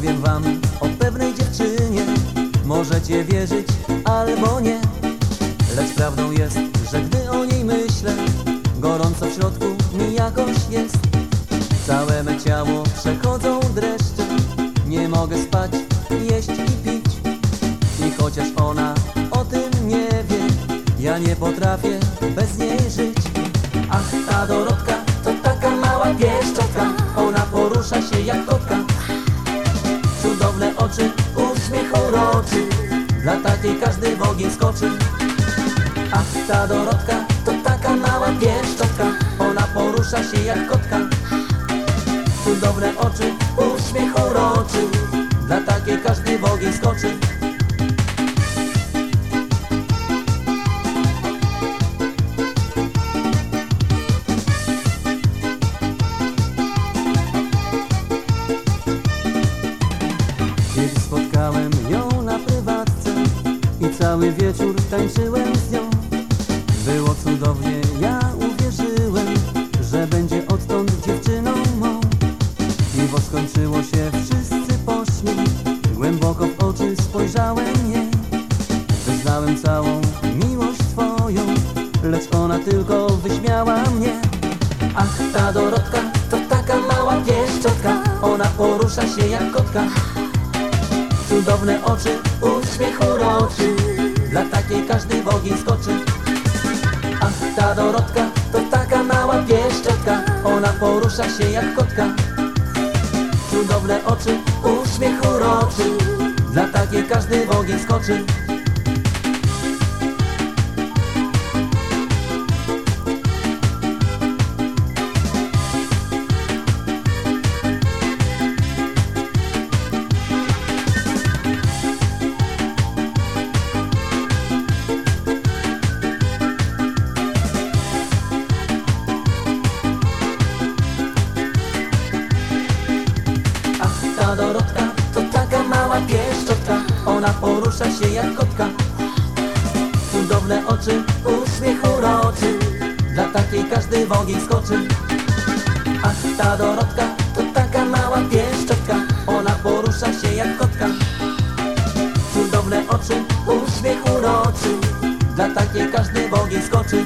Opowiem wam o pewnej dziewczynie. Możecie wierzyć albo nie. Lecz prawdą jest, że gdy o niej myślę Gorąco w środku mi jakoś jest. Całe me ciało przechodzą dreszcze. Nie mogę spać, jeść i pić. I chociaż ona o tym nie wie Ja nie potrafię bez niej żyć. Ach, ta Dorotka to taka mała pieszczotka. Ona porusza się jak kotka oczy, uśmiech uroczy. Dla takiej każdy w ogień skoczy. Ach, ta Dorotka to taka mała pieszczotka. Ona porusza się jak kotka. Cudowne oczy, uśmiech uroczy. Dla takiej każdy w ogień skoczy Kiedyś spotkałem ją na prywatce I cały wieczór tańczyłem z nią. Było cudownie, ja uwierzyłem Że będzie odtąd dziewczyną mą. Piwo skończyło się, wszyscy poszli Głęboko w oczy spojrzałem jej. Wyznałem całą miłość twoją Lecz ona tylko wyśmiała mnie. Ach, ta Dorotka to taka mała pieszczotka Ona porusza się jak kotka Cudowne oczy, uśmiech uroczy. Dla takiej każdy w ogień skoczy. Ach, ta Dorotka to taka mała pieszczotka Ona porusza się jak kotka. Cudowne oczy, uśmiech uroczy. Dla takiej każdy w ogień skoczy Ta Dorotka to taka mała pieszczotka Ona porusza się jak kotka. Cudowne oczy, uśmiech uroczy Dla takiej każdy w ogień skoczy. Ach, ta Dorotka to taka mała pieszczotka Ona porusza się jak kotka. Cudowne oczy, uśmiech uroczy Dla takiej każdy w ogień skoczy